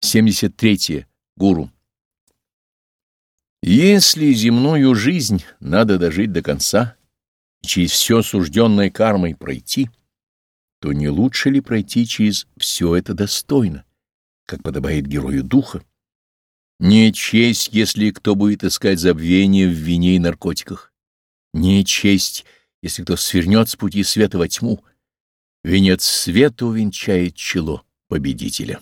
73. Гуру. Если земную жизнь надо дожить до конца и через все сужденное кармой пройти, то не лучше ли пройти через все это достойно, как подобает герою духа? Не честь, если кто будет искать забвение в вине и наркотиках. Не честь, если кто свернет с пути света во тьму. Венец света увенчает чело победителя.